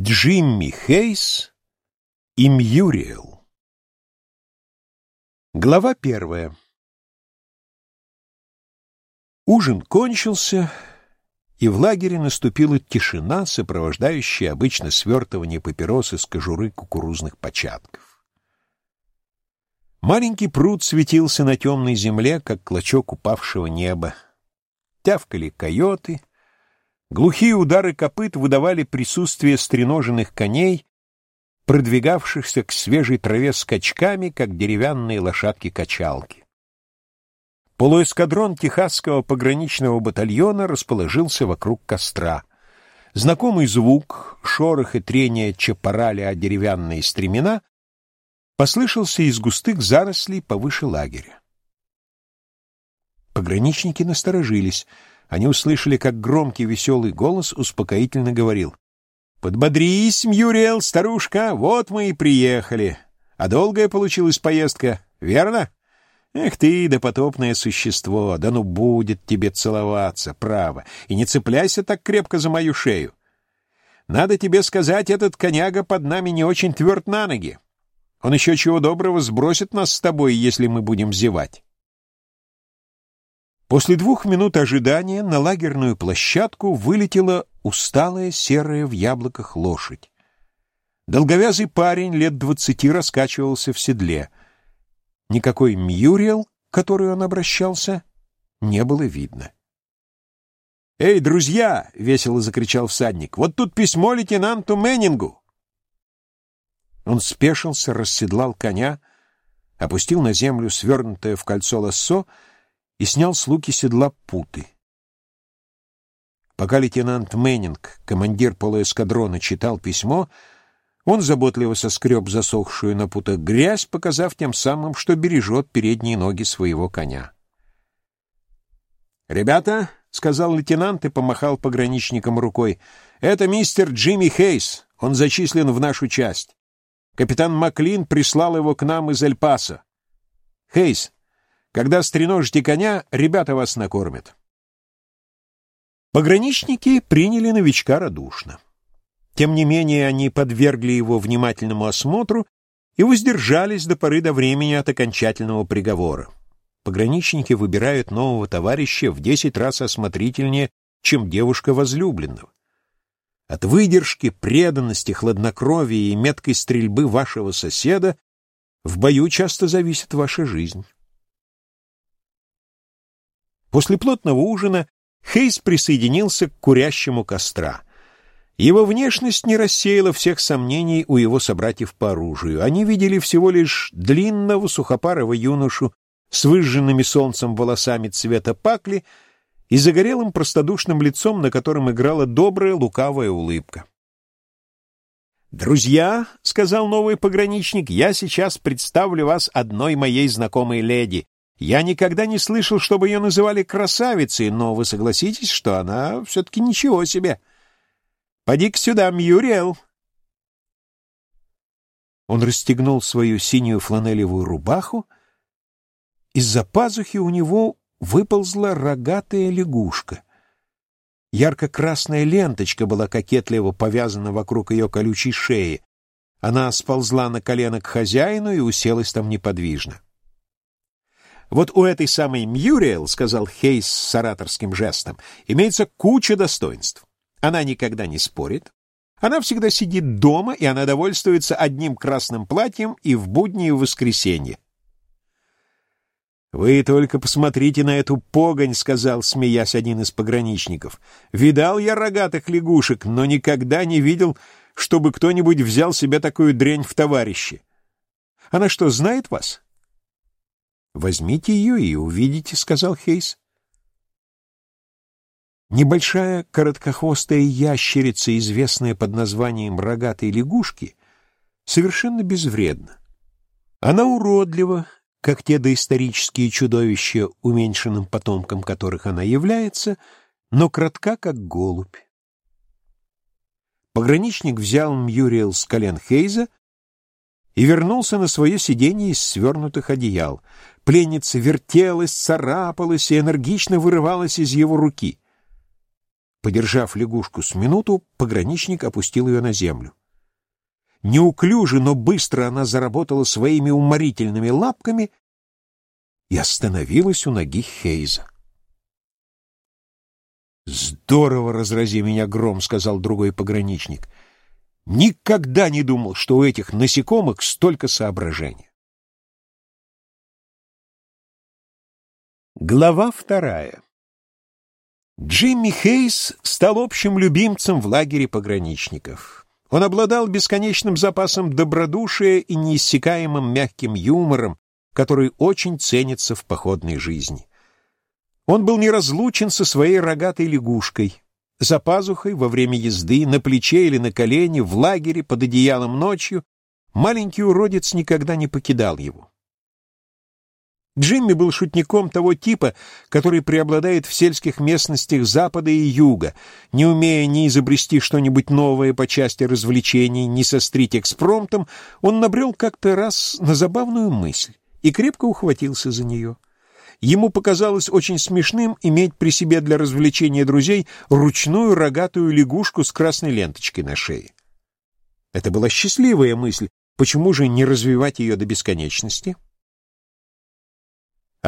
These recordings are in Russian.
Джимми Хейс и Мьюриэл Глава первая Ужин кончился, и в лагере наступила тишина, сопровождающая обычно свертывание папирос из кожуры кукурузных початков. Маленький пруд светился на темной земле, как клочок упавшего неба. Тявкали койоты — Глухие удары копыт выдавали присутствие стреноженных коней, продвигавшихся к свежей траве скачками, как деревянные лошадки-качалки. Полуэскадрон Техасского пограничного батальона расположился вокруг костра. Знакомый звук, шорох и трение чапорали о деревянные стремена послышался из густых зарослей повыше лагеря. Пограничники насторожились — они услышали, как громкий веселый голос успокоительно говорил. «Подбодрись, Мьюриэл, старушка, вот мы и приехали. А долгая получилась поездка, верно? Эх ты, допотопное существо, да ну будет тебе целоваться, право, и не цепляйся так крепко за мою шею. Надо тебе сказать, этот коняга под нами не очень тверд на ноги. Он еще чего доброго сбросит нас с тобой, если мы будем зевать». После двух минут ожидания на лагерную площадку вылетела усталая серая в яблоках лошадь. Долговязый парень лет двадцати раскачивался в седле. Никакой Мьюриел, к которой он обращался, не было видно. «Эй, друзья!» — весело закричал всадник. «Вот тут письмо лейтенанту Меннингу!» Он спешился, расседлал коня, опустил на землю свернутое в кольцо лассо и снял с луки седла путы. Пока лейтенант Мэннинг, командир полуэскадрона, читал письмо, он заботливо соскреб засохшую на путах грязь, показав тем самым, что бережет передние ноги своего коня. «Ребята», — сказал лейтенант и помахал пограничникам рукой, — «это мистер Джимми Хейс, он зачислен в нашу часть. Капитан Маклин прислал его к нам из Эль-Паса. Хейс, когда стреножите коня, ребята вас накормят. Пограничники приняли новичка радушно. Тем не менее, они подвергли его внимательному осмотру и воздержались до поры до времени от окончательного приговора. Пограничники выбирают нового товарища в десять раз осмотрительнее, чем девушка возлюбленного. От выдержки, преданности, хладнокровия и меткой стрельбы вашего соседа в бою часто зависит ваша жизнь. После плотного ужина Хейс присоединился к курящему костра. Его внешность не рассеяла всех сомнений у его собратьев по оружию. Они видели всего лишь длинного сухопарого юношу с выжженными солнцем волосами цвета пакли и загорелым простодушным лицом, на котором играла добрая лукавая улыбка. «Друзья», — сказал новый пограничник, — «я сейчас представлю вас одной моей знакомой леди, я никогда не слышал, чтобы ее называли красавицей, но вы согласитесь, что она все-таки ничего себе. Поди-ка сюда, Мьюриэл. Он расстегнул свою синюю фланелевую рубаху. Из-за пазухи у него выползла рогатая лягушка. Ярко-красная ленточка была кокетливо повязана вокруг ее колючей шеи. Она сползла на колено к хозяину и уселась там неподвижно. Вот у этой самой Мьюриэл, — сказал Хейс с ораторским жестом, — имеется куча достоинств. Она никогда не спорит. Она всегда сидит дома, и она довольствуется одним красным платьем и в будни и в воскресенье. «Вы только посмотрите на эту погонь», — сказал, смеясь один из пограничников. «Видал я рогатых лягушек, но никогда не видел, чтобы кто-нибудь взял себе такую дрянь в товарищи. Она что, знает вас?» «Возьмите ее и увидите», — сказал Хейс. Небольшая короткохвостая ящерица, известная под названием рогатой лягушки, совершенно безвредна. Она уродлива, как те доисторические чудовища, уменьшенным потомком которых она является, но кратка, как голубь. Пограничник взял Мьюриэл с колен Хейза и вернулся на свое сиденье из свернутых одеял. Пленница вертелась, царапалась и энергично вырывалась из его руки. Подержав лягушку с минуту, пограничник опустил ее на землю. Неуклюже, но быстро она заработала своими уморительными лапками и остановилась у ноги Хейза. «Здорово, разрази меня гром», — сказал другой пограничник. «Никогда не думал, что у этих насекомых столько соображения». Глава вторая Джимми Хейс стал общим любимцем в лагере пограничников. Он обладал бесконечным запасом добродушия и неиссякаемым мягким юмором, который очень ценится в походной жизни. Он был неразлучен со своей рогатой лягушкой. За пазухой, во время езды, на плече или на колене, в лагере, под одеялом ночью, маленький уродец никогда не покидал его. Джимми был шутником того типа, который преобладает в сельских местностях Запада и Юга, не умея ни изобрести что-нибудь новое по части развлечений, ни сострить экспромтом, он набрел как-то раз на забавную мысль и крепко ухватился за нее. Ему показалось очень смешным иметь при себе для развлечения друзей ручную рогатую лягушку с красной ленточкой на шее. Это была счастливая мысль, почему же не развивать ее до бесконечности?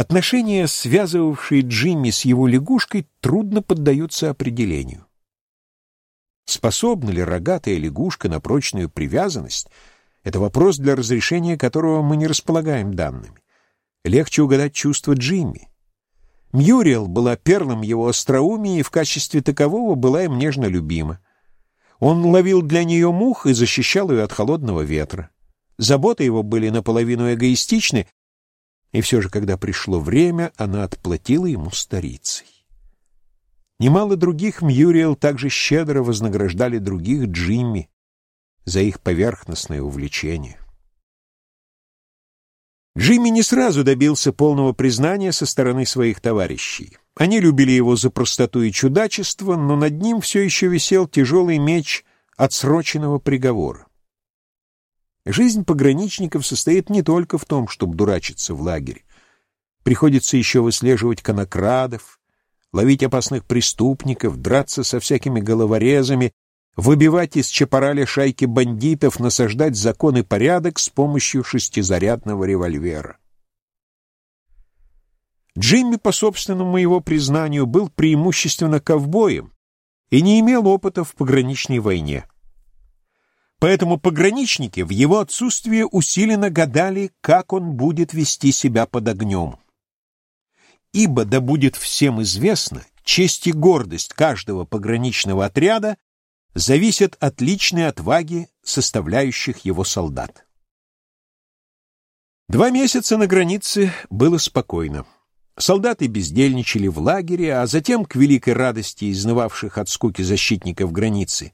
Отношения, связывавшие Джимми с его лягушкой, трудно поддаются определению. Способна ли рогатая лягушка на прочную привязанность — это вопрос, для разрешения которого мы не располагаем данными. Легче угадать чувства Джимми. Мьюриел была перлом его остроумия и в качестве такового была им нежно любима. Он ловил для нее мух и защищал ее от холодного ветра. Заботы его были наполовину эгоистичны, и все же, когда пришло время, она отплатила ему старицей. Немало других Мьюриел также щедро вознаграждали других Джимми за их поверхностное увлечение. Джимми не сразу добился полного признания со стороны своих товарищей. Они любили его за простоту и чудачество, но над ним все еще висел тяжелый меч отсроченного приговора. Жизнь пограничников состоит не только в том, чтобы дурачиться в лагере. Приходится еще выслеживать конокрадов, ловить опасных преступников, драться со всякими головорезами, выбивать из чапараля шайки бандитов, насаждать закон и порядок с помощью шестизарядного револьвера. Джимми, по собственному его признанию, был преимущественно ковбоем и не имел опыта в пограничной войне. Поэтому пограничники в его отсутствие усиленно гадали, как он будет вести себя под огнем. Ибо, да будет всем известно, честь и гордость каждого пограничного отряда зависят от личной отваги составляющих его солдат. Два месяца на границе было спокойно. Солдаты бездельничали в лагере, а затем, к великой радости изнывавших от скуки защитников границы,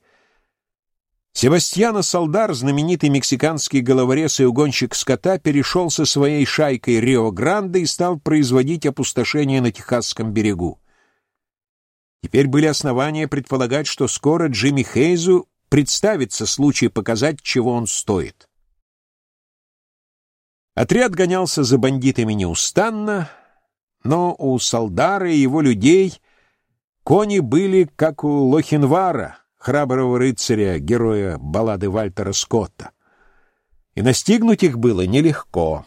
Себастьяно Салдар, знаменитый мексиканский головорез и угонщик скота, перешел со своей шайкой Рио-Гранде и стал производить опустошение на Техасском берегу. Теперь были основания предполагать, что скоро Джимми Хейзу представится случай показать, чего он стоит. Отряд гонялся за бандитами неустанно, но у Салдара и его людей кони были, как у Лохинвара — храброго рыцаря, героя баллады Вальтера Скотта. И настигнуть их было нелегко.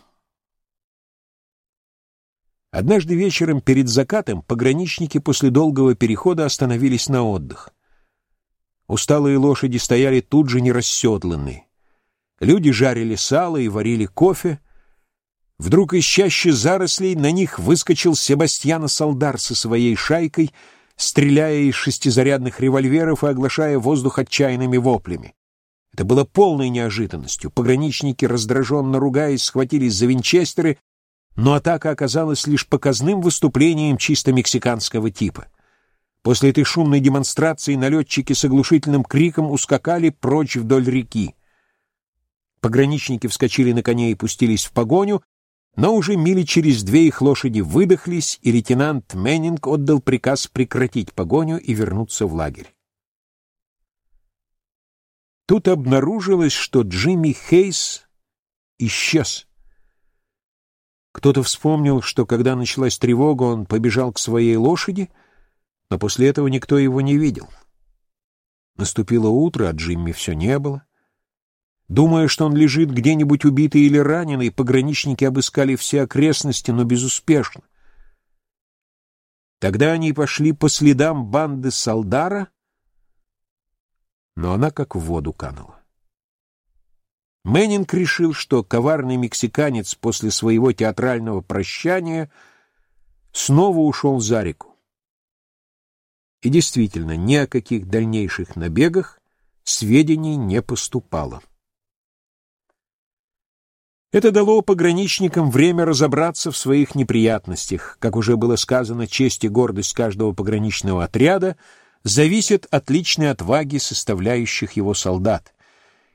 Однажды вечером перед закатом пограничники после долгого перехода остановились на отдых. Усталые лошади стояли тут же нерасседланные. Люди жарили сало и варили кофе. Вдруг из чащи зарослей на них выскочил Себастьяна Солдар со своей шайкой — стреляя из шестизарядных револьверов и оглашая воздух отчаянными воплями. Это было полной неожиданностью. Пограничники, раздраженно ругаясь, схватились за винчестеры, но атака оказалась лишь показным выступлением чисто мексиканского типа. После этой шумной демонстрации налетчики с оглушительным криком ускакали прочь вдоль реки. Пограничники вскочили на коне и пустились в погоню, но уже мили через две их лошади выдохлись, и лейтенант Меннинг отдал приказ прекратить погоню и вернуться в лагерь. Тут обнаружилось, что Джимми Хейс исчез. Кто-то вспомнил, что когда началась тревога, он побежал к своей лошади, но после этого никто его не видел. Наступило утро, а Джимми все не было. Думая, что он лежит где-нибудь убитый или раненый, пограничники обыскали все окрестности, но безуспешно. Тогда они пошли по следам банды Салдара, но она как в воду канула. Мэннинг решил, что коварный мексиканец после своего театрального прощания снова ушел за реку. И действительно, ни о каких дальнейших набегах сведений не поступало. Это дало пограничникам время разобраться в своих неприятностях. Как уже было сказано, честь и гордость каждого пограничного отряда зависят от личной отваги составляющих его солдат.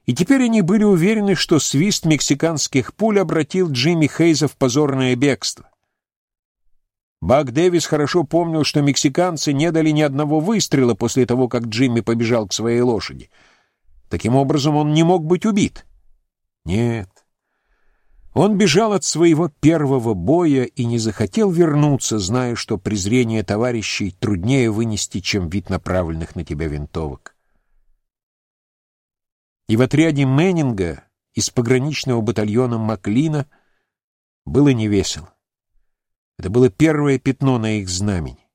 И теперь они были уверены, что свист мексиканских пуль обратил Джимми Хейза в позорное бегство. Бак Дэвис хорошо помнил, что мексиканцы не дали ни одного выстрела после того, как Джимми побежал к своей лошади. Таким образом, он не мог быть убит. Нет, он бежал от своего первого боя и не захотел вернуться, зная, что презрение товарищей труднее вынести, чем вид направленных на тебя винтовок. И в отряде Меннинга из пограничного батальона Маклина было невесело. Это было первое пятно на их знамени.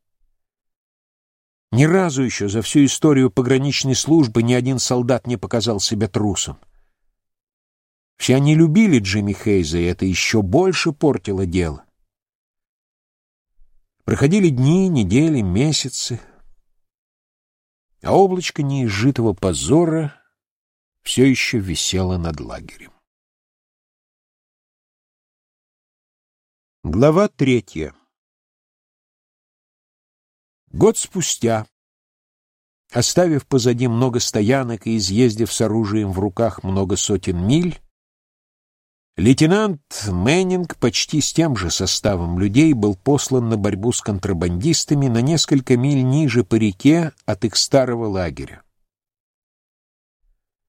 Ни разу еще за всю историю пограничной службы ни один солдат не показал себя трусом. Все они любили Джимми Хейза, и это еще больше портило дело. Проходили дни, недели, месяцы, а облачко неизжитого позора все еще висело над лагерем. Глава третья Год спустя, оставив позади много стоянок и изъездив с оружием в руках много сотен миль, Лейтенант Мэннинг почти с тем же составом людей был послан на борьбу с контрабандистами на несколько миль ниже по реке от их старого лагеря.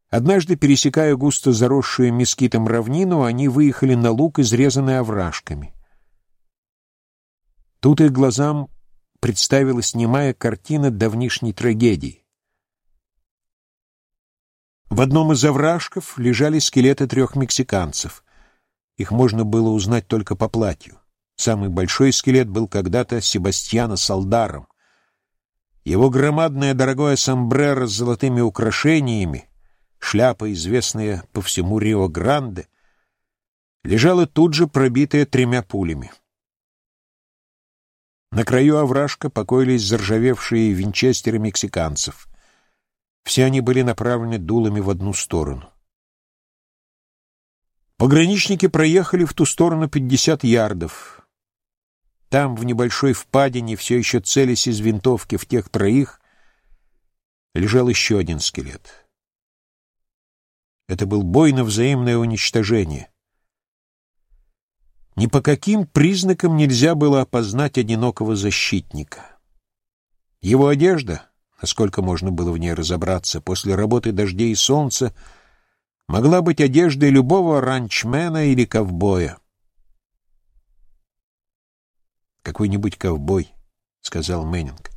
Однажды, пересекая густо заросшую мескитом равнину, они выехали на луг, изрезанный овражками. Тут их глазам представилась немая картина давнишней трагедии. В одном из овражков лежали скелеты трех мексиканцев — их можно было узнать только по платью. Самый большой скелет был когда-то Себастьяна Салдаром. Его громадное дорогое сомбреро с золотыми украшениями, шляпа, известная по всему Рио-Гранде, лежала тут же пробитая тремя пулями. На краю овражка покоились заржавевшие винчестеры мексиканцев. Все они были направлены дулами в одну сторону. Пограничники проехали в ту сторону пятьдесят ярдов. Там, в небольшой впадине, все еще целясь из винтовки в тех троих, лежал еще один скелет. Это был бой на взаимное уничтожение. Ни по каким признакам нельзя было опознать одинокого защитника. Его одежда, насколько можно было в ней разобраться, после работы дождей и солнца, могла быть одеждой любого ранчмена или ковбоя. «Какой-нибудь ковбой», — сказал Мэннинг.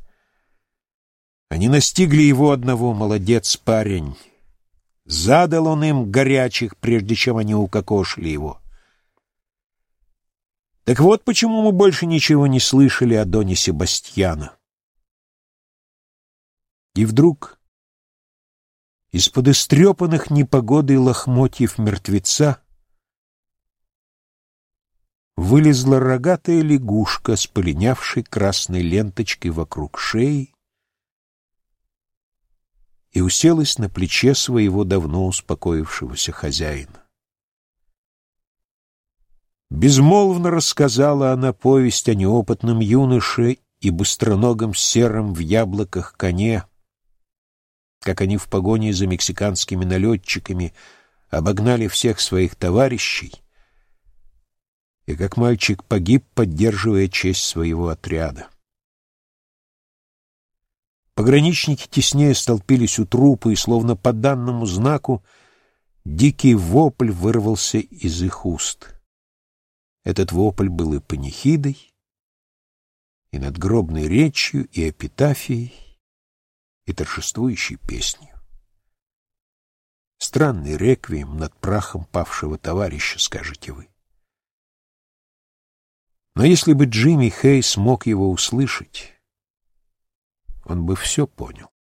Они настигли его одного, молодец парень. Задал он им горячих, прежде чем они укокошили его. Так вот почему мы больше ничего не слышали о Доне Себастьяна. И вдруг из-под истрепанных непогодой лохмотьев мертвеца вылезла рогатая лягушка с полинявшей красной ленточкой вокруг шеи и уселась на плече своего давно успокоившегося хозяина. Безмолвно рассказала она повесть о неопытном юноше и быстроногом сером в яблоках коне, как они в погоне за мексиканскими налетчиками обогнали всех своих товарищей, и как мальчик погиб, поддерживая честь своего отряда. Пограничники теснее столпились у трупа, и, словно по данному знаку, дикий вопль вырвался из их уст. Этот вопль был и панихидой, и надгробной речью, и эпитафией, и торжествующей песнью. Странный реквием над прахом павшего товарища, скажете вы. Но если бы Джимми Хей смог его услышать, он бы все понял.